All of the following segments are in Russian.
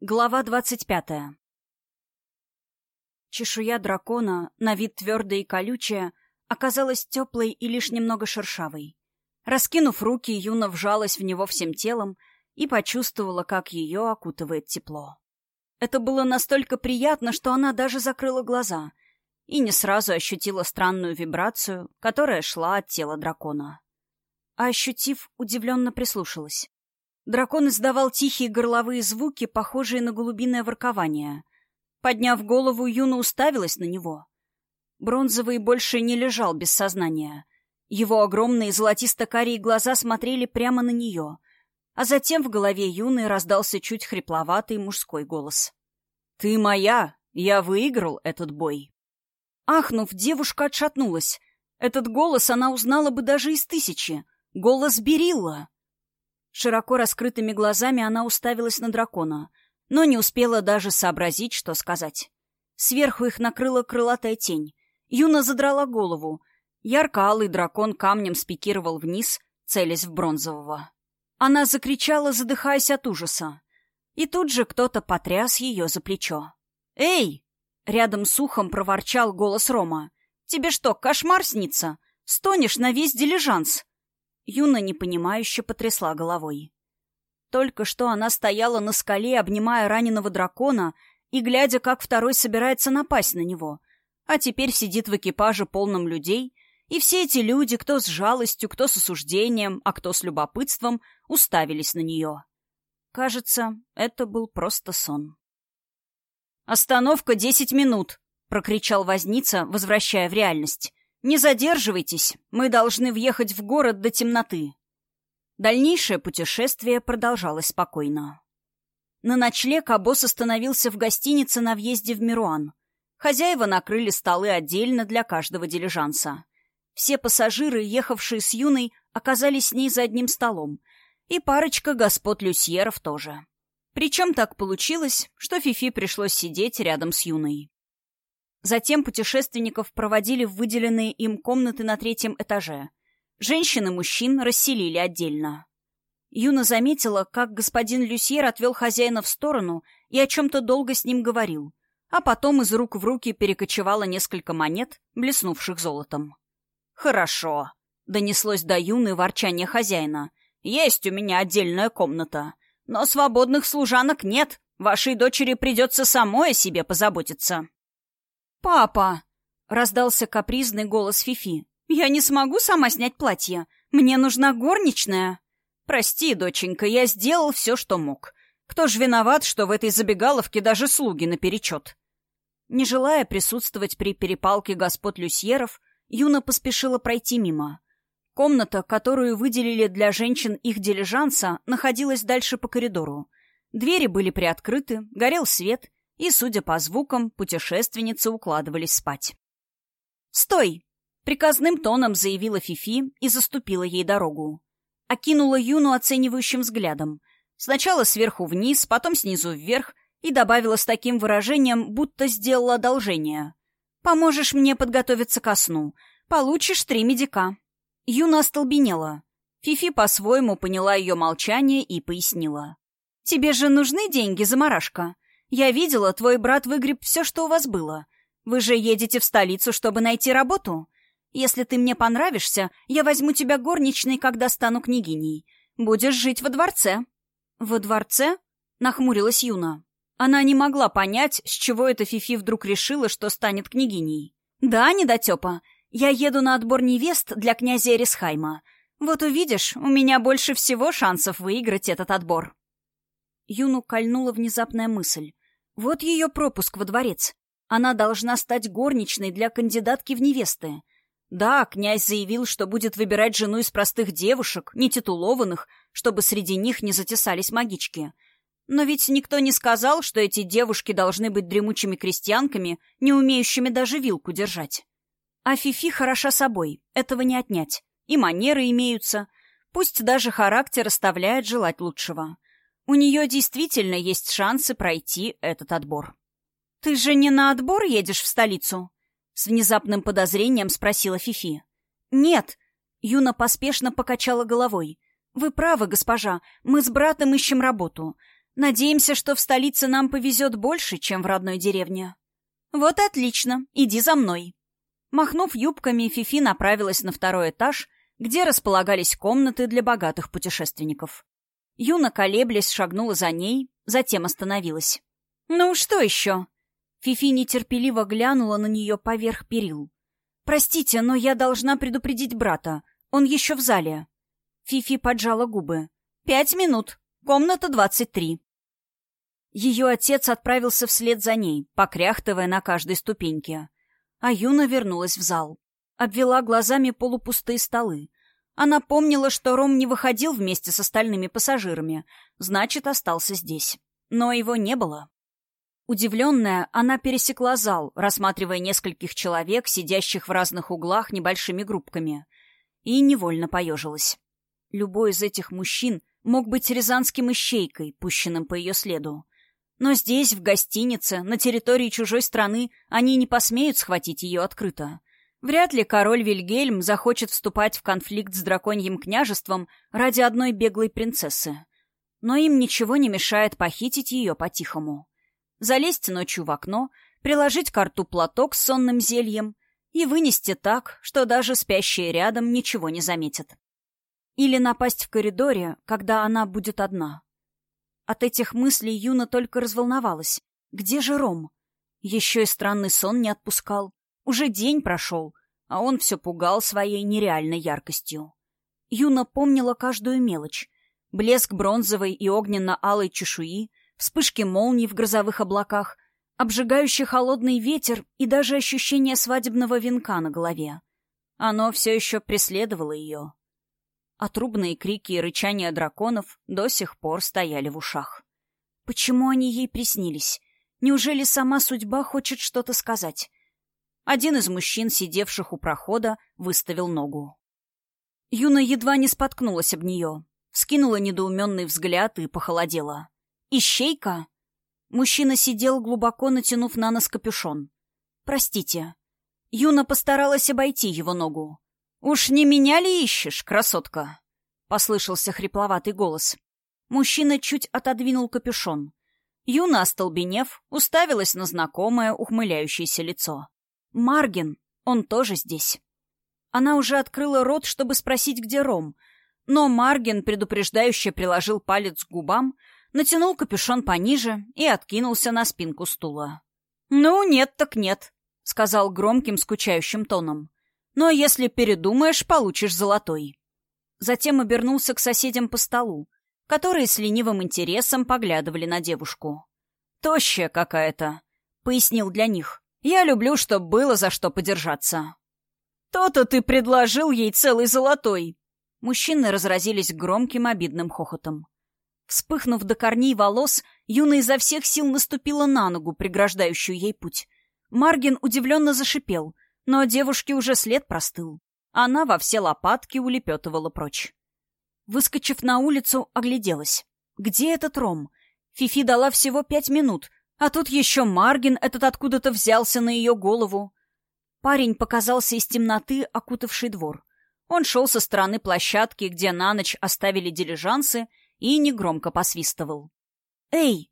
Глава двадцать пятая. Чешуя дракона, на вид твердая и колючая, оказалась теплой и лишь немного шершавой. Раскинув руки, Юна вжалась в него всем телом и почувствовала, как ее окутывает тепло. Это было настолько приятно, что она даже закрыла глаза и не сразу ощутила странную вибрацию, которая шла от тела дракона. А ощутив, удивленно прислушалась. Дракон издавал тихие горловые звуки, похожие на голубиное воркование. Подняв голову, Юна уставилась на него. Бронзовый больше не лежал без сознания. Его огромные золотисто-карие глаза смотрели прямо на нее. А затем в голове Юны раздался чуть хрипловатый мужской голос. «Ты моя! Я выиграл этот бой!» Ахнув, девушка отшатнулась. Этот голос она узнала бы даже из тысячи. Голос Берилла. Широко раскрытыми глазами она уставилась на дракона, но не успела даже сообразить, что сказать. Сверху их накрыла крылатая тень. Юна задрала голову. Ярко-алый дракон камнем спикировал вниз, целясь в бронзового. Она закричала, задыхаясь от ужаса. И тут же кто-то потряс ее за плечо. «Эй!» — рядом с ухом проворчал голос Рома. «Тебе что, кошмар снится? Стонешь на весь дилижанс!» Юна непонимающе потрясла головой. Только что она стояла на скале, обнимая раненого дракона и глядя, как второй собирается напасть на него. А теперь сидит в экипаже полном людей, и все эти люди, кто с жалостью, кто с осуждением, а кто с любопытством, уставились на нее. Кажется, это был просто сон. «Остановка десять минут!» — прокричал возница, возвращая в реальность. «Не задерживайтесь, мы должны въехать в город до темноты». Дальнейшее путешествие продолжалось спокойно. На ночлег обоз остановился в гостинице на въезде в Мируан. Хозяева накрыли столы отдельно для каждого дилижанса. Все пассажиры, ехавшие с Юной, оказались с ней за одним столом, и парочка господ Люсьеров тоже. Причем так получилось, что Фифи пришлось сидеть рядом с Юной. Затем путешественников проводили в выделенные им комнаты на третьем этаже. Женщин и мужчин расселили отдельно. Юна заметила, как господин Люсьер отвел хозяина в сторону и о чем-то долго с ним говорил, а потом из рук в руки перекочевало несколько монет, блеснувших золотом. «Хорошо», — донеслось до Юны ворчание хозяина. «Есть у меня отдельная комната, но свободных служанок нет. Вашей дочери придется самой о себе позаботиться». «Папа!» — раздался капризный голос Фифи. «Я не смогу сама снять платье. Мне нужна горничная». «Прости, доченька, я сделал все, что мог. Кто ж виноват, что в этой забегаловке даже слуги наперечет?» Не желая присутствовать при перепалке господ Люсьеров, Юна поспешила пройти мимо. Комната, которую выделили для женщин их дилижанса, находилась дальше по коридору. Двери были приоткрыты, горел свет, и, судя по звукам, путешественницы укладывались спать. «Стой!» — приказным тоном заявила Фифи и заступила ей дорогу. Окинула Юну оценивающим взглядом. Сначала сверху вниз, потом снизу вверх, и добавила с таким выражением, будто сделала одолжение. «Поможешь мне подготовиться ко сну. Получишь три медика». Юна остолбенела. Фифи по-своему поняла ее молчание и пояснила. «Тебе же нужны деньги, заморашка. Я видела, твой брат выгреб все, что у вас было. Вы же едете в столицу, чтобы найти работу. Если ты мне понравишься, я возьму тебя горничной, когда стану княгиней. Будешь жить во дворце». «Во дворце?» — нахмурилась Юна. Она не могла понять, с чего эта Фифи вдруг решила, что станет княгиней. «Да, недотепа. Я еду на отбор невест для князя Эрисхайма. Вот увидишь, у меня больше всего шансов выиграть этот отбор». Юну кольнула внезапная мысль. Вот ее пропуск во дворец. Она должна стать горничной для кандидатки в невесты. Да, князь заявил, что будет выбирать жену из простых девушек, нетитулованных, чтобы среди них не затесались магички. Но ведь никто не сказал, что эти девушки должны быть дремучими крестьянками, не умеющими даже вилку держать. А Фифи хороша собой, этого не отнять. И манеры имеются. Пусть даже характер оставляет желать лучшего. У нее действительно есть шансы пройти этот отбор. «Ты же не на отбор едешь в столицу?» С внезапным подозрением спросила Фифи. «Нет». Юна поспешно покачала головой. «Вы правы, госпожа. Мы с братом ищем работу. Надеемся, что в столице нам повезет больше, чем в родной деревне. Вот отлично, иди за мной. Махнув юбками, Фифи направилась на второй этаж, где располагались комнаты для богатых путешественников. Юна, колеблясь, шагнула за ней, затем остановилась. «Ну, что еще?» Фифи нетерпеливо глянула на нее поверх перил. «Простите, но я должна предупредить брата. Он еще в зале». Фифи поджала губы. «Пять минут. Комната двадцать три». Ее отец отправился вслед за ней, покряхтывая на каждой ступеньке. А Юна вернулась в зал. Обвела глазами полупустые столы. Она помнила, что Ром не выходил вместе с остальными пассажирами, значит, остался здесь. Но его не было. Удивленная, она пересекла зал, рассматривая нескольких человек, сидящих в разных углах небольшими группками, и невольно поежилась. Любой из этих мужчин мог быть рязанским ищейкой, пущенным по ее следу. Но здесь, в гостинице, на территории чужой страны, они не посмеют схватить ее открыто. Вряд ли король Вильгельм захочет вступать в конфликт с драконьим княжеством ради одной беглой принцессы. Но им ничего не мешает похитить ее по-тихому. Залезть ночью в окно, приложить к рту платок с сонным зельем и вынести так, что даже спящие рядом ничего не заметят. Или напасть в коридоре, когда она будет одна. От этих мыслей Юна только разволновалась. Где же Ром? Еще и странный сон не отпускал. Уже день прошел, а он все пугал своей нереальной яркостью. Юна помнила каждую мелочь. Блеск бронзовой и огненно-алой чешуи, вспышки молний в грозовых облаках, обжигающий холодный ветер и даже ощущение свадебного венка на голове. Оно все еще преследовало ее а трубные крики и рычания драконов до сих пор стояли в ушах. Почему они ей приснились? Неужели сама судьба хочет что-то сказать? Один из мужчин, сидевших у прохода, выставил ногу. Юна едва не споткнулась об нее, вскинула недоуменный взгляд и похолодела. «Ищейка?» Мужчина сидел, глубоко натянув на нос капюшон. «Простите». Юна постаралась обойти его ногу. «Уж не меня ли ищешь, красотка?» — послышался хрипловатый голос. Мужчина чуть отодвинул капюшон. Юна, остолбенев, уставилась на знакомое ухмыляющееся лицо. «Маргин, он тоже здесь». Она уже открыла рот, чтобы спросить, где Ром, но Маргин предупреждающе приложил палец к губам, натянул капюшон пониже и откинулся на спинку стула. «Ну, нет так нет», — сказал громким, скучающим тоном. Но если передумаешь, получишь золотой. Затем обернулся к соседям по столу, которые с ленивым интересом поглядывали на девушку. «Тощая какая-то», — пояснил для них. «Я люблю, чтоб было за что подержаться». «То-то ты предложил ей целый золотой!» Мужчины разразились громким обидным хохотом. Вспыхнув до корней волос, Юна изо всех сил наступила на ногу, преграждающую ей путь. Маргин удивленно зашипел — но девушке уже след простыл. Она во все лопатки улепетывала прочь. Выскочив на улицу, огляделась. Где этот Ром? Фифи дала всего пять минут, а тут еще Маргин этот откуда-то взялся на ее голову. Парень показался из темноты, окутавший двор. Он шел со стороны площадки, где на ночь оставили дилижансы, и негромко посвистывал. «Эй!»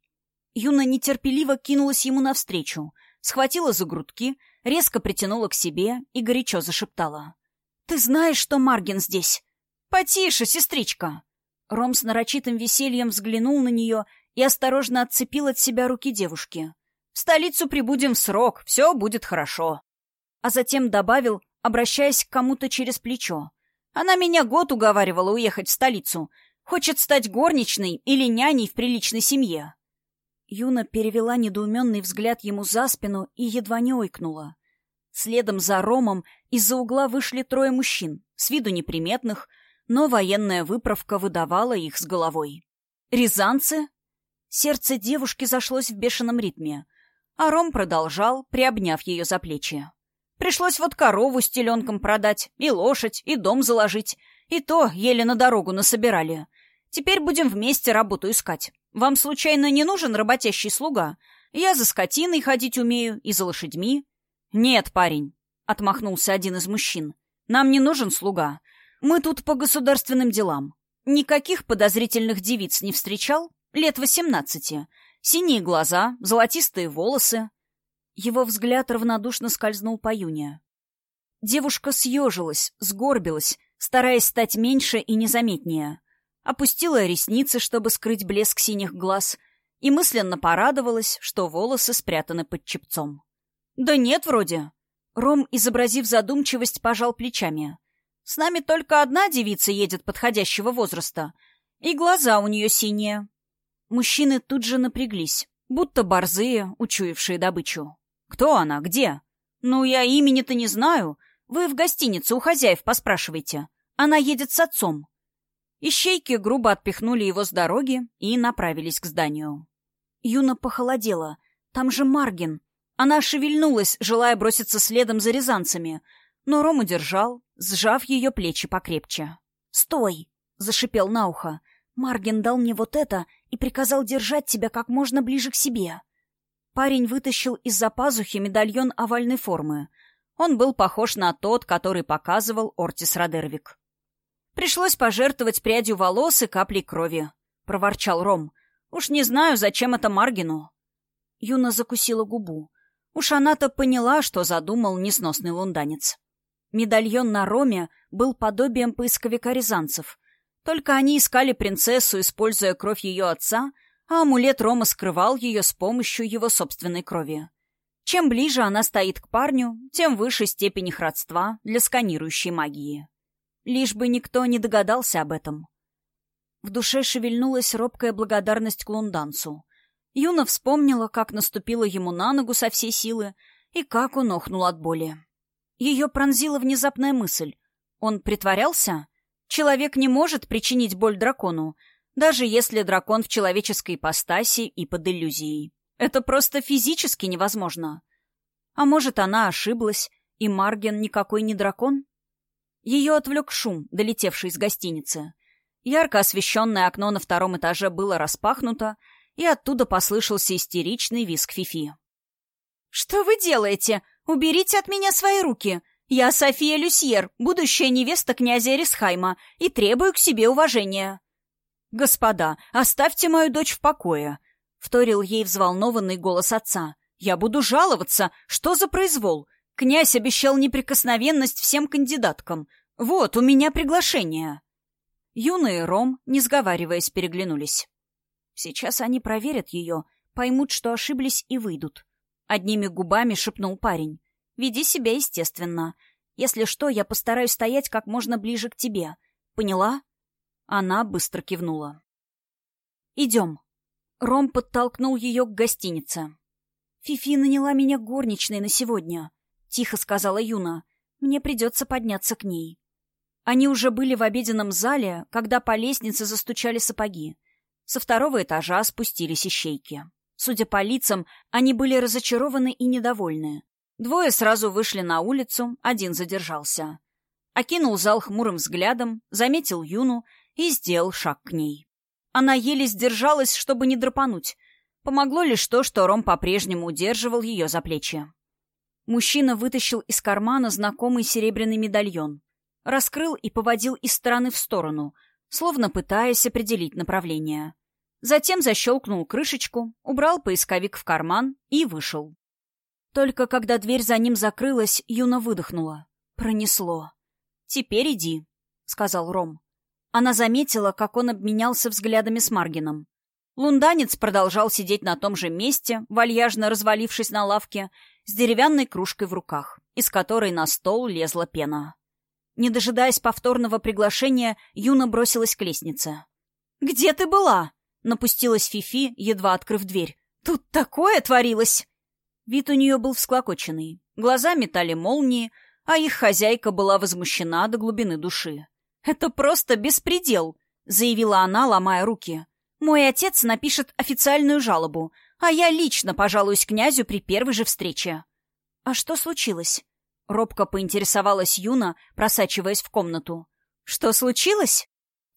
Юна нетерпеливо кинулась ему навстречу, схватила за грудки, резко притянула к себе и горячо зашептала. «Ты знаешь, что Маргин здесь?» «Потише, сестричка!» Ром с нарочитым весельем взглянул на нее и осторожно отцепил от себя руки девушки. «В столицу прибудем в срок, все будет хорошо». А затем добавил, обращаясь к кому-то через плечо. «Она меня год уговаривала уехать в столицу. Хочет стать горничной или няней в приличной семье. Юна перевела недоуменный взгляд ему за спину и едва не ойкнула. Следом за Ромом из-за угла вышли трое мужчин, с виду неприметных, но военная выправка выдавала их с головой. «Рязанцы?» Сердце девушки зашлось в бешеном ритме, а Ром продолжал, приобняв ее за плечи. «Пришлось вот корову с теленком продать, и лошадь, и дом заложить, и то еле на дорогу насобирали. Теперь будем вместе работу искать. Вам, случайно, не нужен работящий слуга? Я за скотиной ходить умею и за лошадьми». «Нет, парень», — отмахнулся один из мужчин. «Нам не нужен слуга. Мы тут по государственным делам. Никаких подозрительных девиц не встречал? Лет восемнадцати. Синие глаза, золотистые волосы. Его взгляд равнодушно скользнул по Юне. Девушка съежилась, сгорбилась, стараясь стать меньше и незаметнее. Опустила ресницы, чтобы скрыть блеск синих глаз, и мысленно порадовалась, что волосы спрятаны под чепцом. «Да нет, вроде». Ром, изобразив задумчивость, пожал плечами. «С нами только одна девица едет подходящего возраста, и глаза у нее синие». Мужчины тут же напряглись, будто борзые, учуявшие добычу. «Кто она? Где?» «Ну, я имени-то не знаю. Вы в гостинице у хозяев поспрашивайте. Она едет с отцом». Ищейки грубо отпихнули его с дороги и направились к зданию. Юна похолодела. Там же Маргин. Она шевельнулась, желая броситься следом за рязанцами, но Ром удержал, сжав ее плечи покрепче. «Стой!» — зашипел на ухо. «Маргин дал мне вот это и приказал держать тебя как можно ближе к себе». Парень вытащил из-за пазухи медальон овальной формы. Он был похож на тот, который показывал Ортис Родервик. «Пришлось пожертвовать прядью волос и каплей крови», — проворчал Ром. «Уж не знаю, зачем это Маргину». Юна закусила губу. Уж она-то поняла, что задумал несносный лунданец. Медальон на Роме был подобием поисковика рязанцев. Только они искали принцессу, используя кровь ее отца, а амулет Рома скрывал ее с помощью его собственной крови. Чем ближе она стоит к парню, тем выше степень их родства для сканирующей магии. Лишь бы никто не догадался об этом. В душе шевельнулась робкая благодарность к лунданцу. Юна вспомнила, как наступила ему на ногу со всей силы и как он охнул от боли. Ее пронзила внезапная мысль. Он притворялся? Человек не может причинить боль дракону, даже если дракон в человеческой ипостаси и под иллюзией. Это просто физически невозможно. А может, она ошиблась, и Марген никакой не дракон? Ее отвлек шум, долетевший из гостиницы. Ярко освещенное окно на втором этаже было распахнуто, и оттуда послышался истеричный визг Фифи. «Что вы делаете? Уберите от меня свои руки! Я София Люсьер, будущая невеста князя Эрисхайма, и требую к себе уважения!» «Господа, оставьте мою дочь в покое!» — вторил ей взволнованный голос отца. «Я буду жаловаться! Что за произвол? Князь обещал неприкосновенность всем кандидаткам. Вот, у меня приглашение!» Юна и Ром, не сговариваясь, переглянулись. Сейчас они проверят ее, поймут, что ошиблись и выйдут. Одними губами шепнул парень. «Веди себя естественно. Если что, я постараюсь стоять как можно ближе к тебе. Поняла?» Она быстро кивнула. «Идем». Ром подтолкнул ее к гостинице. «Фифи наняла меня горничной на сегодня», — тихо сказала Юна. «Мне придется подняться к ней». Они уже были в обеденном зале, когда по лестнице застучали сапоги. Со второго этажа спустились ищейки. Судя по лицам, они были разочарованы и недовольны. Двое сразу вышли на улицу, один задержался. Окинул зал хмурым взглядом, заметил Юну и сделал шаг к ней. Она еле сдержалась, чтобы не драпануть. Помогло лишь то, что Ром по-прежнему удерживал ее за плечи. Мужчина вытащил из кармана знакомый серебряный медальон. Раскрыл и поводил из стороны в сторону — словно пытаясь определить направление. Затем защелкнул крышечку, убрал поисковик в карман и вышел. Только когда дверь за ним закрылась, Юна выдохнула. Пронесло. «Теперь иди», — сказал Ром. Она заметила, как он обменялся взглядами с Маргином. Лунданец продолжал сидеть на том же месте, вальяжно развалившись на лавке, с деревянной кружкой в руках, из которой на стол лезла пена. Не дожидаясь повторного приглашения, Юна бросилась к лестнице. «Где ты была?» — напустилась Фифи, едва открыв дверь. «Тут такое творилось!» Вид у нее был всклокоченный. Глаза метали молнии, а их хозяйка была возмущена до глубины души. «Это просто беспредел!» — заявила она, ломая руки. «Мой отец напишет официальную жалобу, а я лично пожалуюсь князю при первой же встрече». «А что случилось?» Робко поинтересовалась Юна, просачиваясь в комнату. «Что случилось?»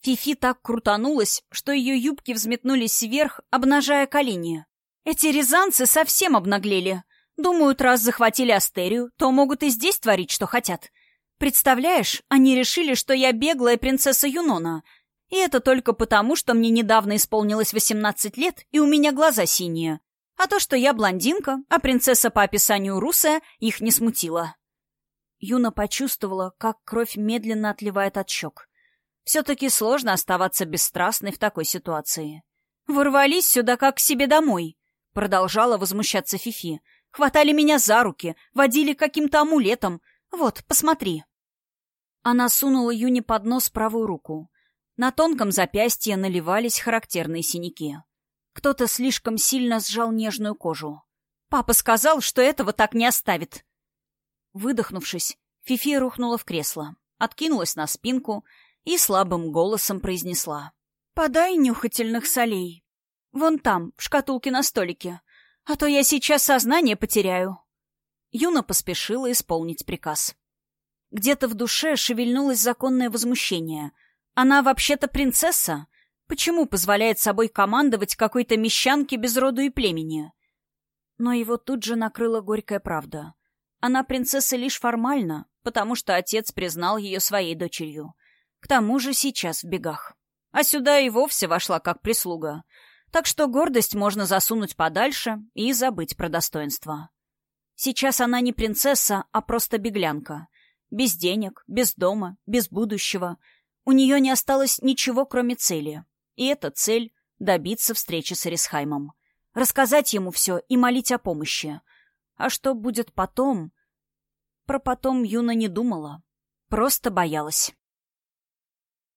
Фифи так крутанулась, что ее юбки взметнулись вверх, обнажая колени. «Эти рязанцы совсем обнаглели. Думают, раз захватили Астерию, то могут и здесь творить, что хотят. Представляешь, они решили, что я беглая принцесса Юнона. И это только потому, что мне недавно исполнилось 18 лет, и у меня глаза синие. А то, что я блондинка, а принцесса по описанию русая, их не смутило. Юна почувствовала, как кровь медленно отливает от щек. Все-таки сложно оставаться бесстрастной в такой ситуации. «Ворвались сюда как к себе домой», — продолжала возмущаться Фифи. «Хватали меня за руки, водили каким-то амулетом. Вот, посмотри». Она сунула Юне под нос правую руку. На тонком запястье наливались характерные синяки. Кто-то слишком сильно сжал нежную кожу. «Папа сказал, что этого так не оставит». Выдохнувшись, Фифи рухнула в кресло, откинулась на спинку и слабым голосом произнесла. «Подай нюхательных солей. Вон там, в шкатулке на столике. А то я сейчас сознание потеряю». Юна поспешила исполнить приказ. Где-то в душе шевельнулось законное возмущение. Она вообще-то принцесса. Почему позволяет собой командовать какой-то мещанке без роду и племени? Но его тут же накрыла горькая правда. Она принцесса лишь формально, потому что отец признал ее своей дочерью. К тому же сейчас в бегах. А сюда и вовсе вошла как прислуга. Так что гордость можно засунуть подальше и забыть про достоинство. Сейчас она не принцесса, а просто беглянка. Без денег, без дома, без будущего. У нее не осталось ничего, кроме цели. И эта цель — добиться встречи с Эрисхаймом. Рассказать ему все и молить о помощи. А что будет потом? Про потом Юна не думала. Просто боялась.